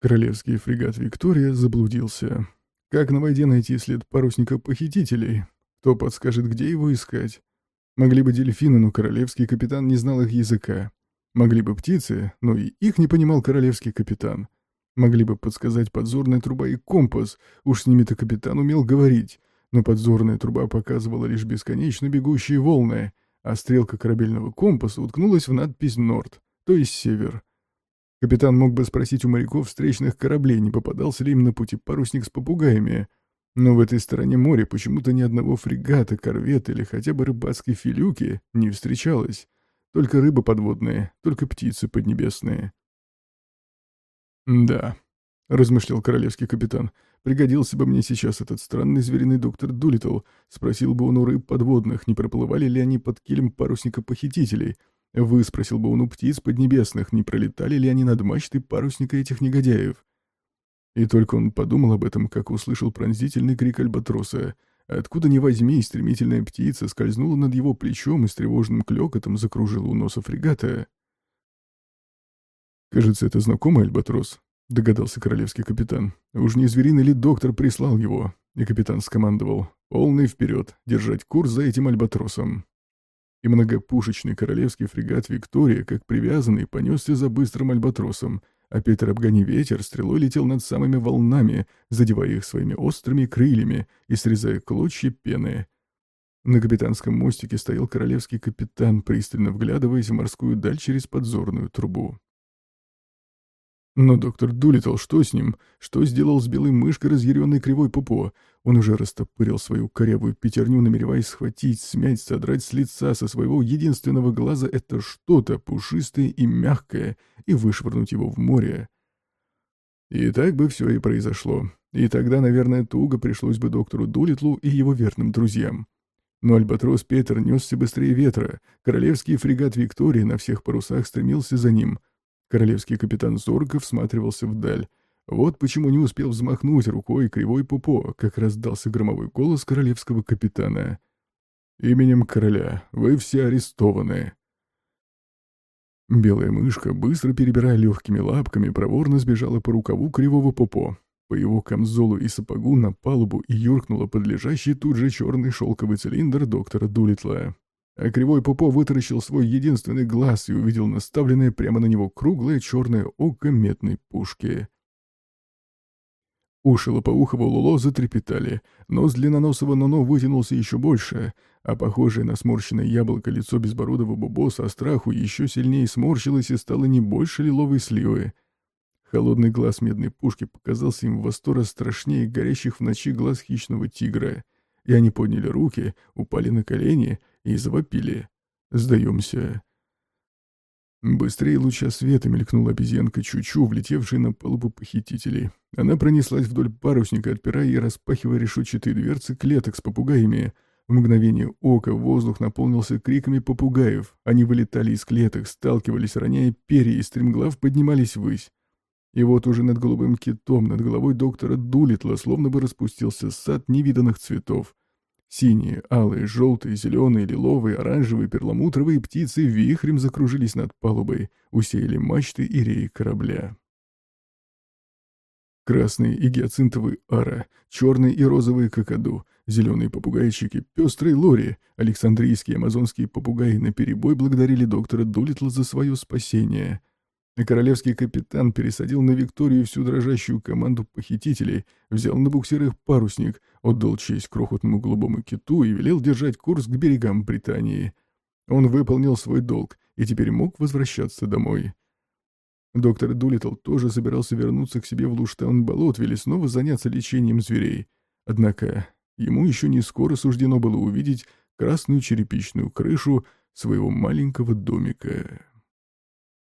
Королевский фрегат «Виктория» заблудился. Как на воде найти след парусника-похитителей? Кто подскажет, где его искать? Могли бы дельфины, но королевский капитан не знал их языка. Могли бы птицы, но и их не понимал королевский капитан. Могли бы подсказать подзорная труба и компас, уж с ними-то капитан умел говорить, но подзорная труба показывала лишь бесконечно бегущие волны, а стрелка корабельного компаса уткнулась в надпись «Норд», то есть «Север». Капитан мог бы спросить у моряков встречных кораблей, не попадался ли им на пути парусник с попугаями. Но в этой стороне моря почему-то ни одного фрегата, корвета или хотя бы рыбацкой филюки не встречалось. Только рыбы подводные, только птицы поднебесные. «Да», — размышлял королевский капитан, — «пригодился бы мне сейчас этот странный звериный доктор Дулитл. Спросил бы он у рыб подводных, не проплывали ли они под килем парусника похитителей, Выспросил бы он у птиц поднебесных, не пролетали ли они над мачтой парусника этих негодяев. И только он подумал об этом, как услышал пронзительный крик альбатроса. Откуда ни возьми, стремительная птица скользнула над его плечом и с тревожным клёкотом закружила у носа фрегата. «Кажется, это знакомый альбатрос», — догадался королевский капитан. «Уж не звериный ли доктор прислал его?» И капитан скомандовал. «Полный вперед, держать курс за этим альбатросом» и многопушечный королевский фрегат «Виктория», как привязанный, понесся за быстрым альбатросом, а Петр обгони ветер, стрелой летел над самыми волнами, задевая их своими острыми крыльями и срезая клочья пены. На капитанском мостике стоял королевский капитан, пристально вглядываясь в морскую даль через подзорную трубу. Но доктор Дулитл, что с ним? Что сделал с белой мышкой разъяренный кривой пупо? Он уже растопырил свою корявую пятерню, намереваясь схватить, смять, содрать с лица со своего единственного глаза это что-то пушистое и мягкое и вышвырнуть его в море. И так бы все и произошло. И тогда, наверное, туго пришлось бы доктору Дулитлу и его верным друзьям. Но Альбатрос Петр несся быстрее ветра, королевский фрегат Виктории на всех парусах стремился за ним — Королевский капитан зорко всматривался вдаль. Вот почему не успел взмахнуть рукой кривой пупо, как раздался громовой голос королевского капитана. «Именем короля вы все арестованы». Белая мышка, быстро перебирая легкими лапками, проворно сбежала по рукаву кривого пупо, по его камзолу и сапогу на палубу и юркнула под лежащий тут же черный шелковый цилиндр доктора Дулитла а кривой Попо вытаращил свой единственный глаз и увидел наставленное прямо на него круглое черное око медной пушки. Уши лопоухого Луло затрепетали, нос длинноносого Ноно вытянулся еще больше, а похожее на сморщенное яблоко лицо безбородого Бобо со страху еще сильнее сморщилось и стало не больше лиловой сливы. Холодный глаз медной пушки показался им во сто раз страшнее горящих в ночи глаз хищного тигра, и они подняли руки, упали на колени — и завопили. «Сдаемся!» Быстрее луча света мелькнула обезьянка Чучу, влетевшая на палубу похитителей. Она пронеслась вдоль парусника, отпирая и распахивая решетчатые дверцы клеток с попугаями. В мгновение ока воздух наполнился криками попугаев. Они вылетали из клеток, сталкивались, роняя перья, и стремглав поднимались ввысь. И вот уже над голубым китом, над головой доктора Дулитла, словно бы распустился сад невиданных цветов. Синие, алые, желтые, зеленые, лиловые, оранжевые, перламутровые птицы вихрем закружились над палубой, усеяли мачты и реи корабля. Красные и гиацинтовые ара, черные и розовые какаду, зеленые попугайчики, пестрые лори, александрийские амазонские попугаи наперебой благодарили доктора Дулитла за свое спасение — королевский капитан пересадил на Викторию всю дрожащую команду похитителей, взял на буксир их парусник, отдал честь крохотному голубому киту и велел держать курс к берегам Британии. Он выполнил свой долг и теперь мог возвращаться домой. Доктор Дулитл тоже собирался вернуться к себе в Луштаун-Болотвиль и снова заняться лечением зверей. Однако ему еще не скоро суждено было увидеть красную черепичную крышу своего маленького домика.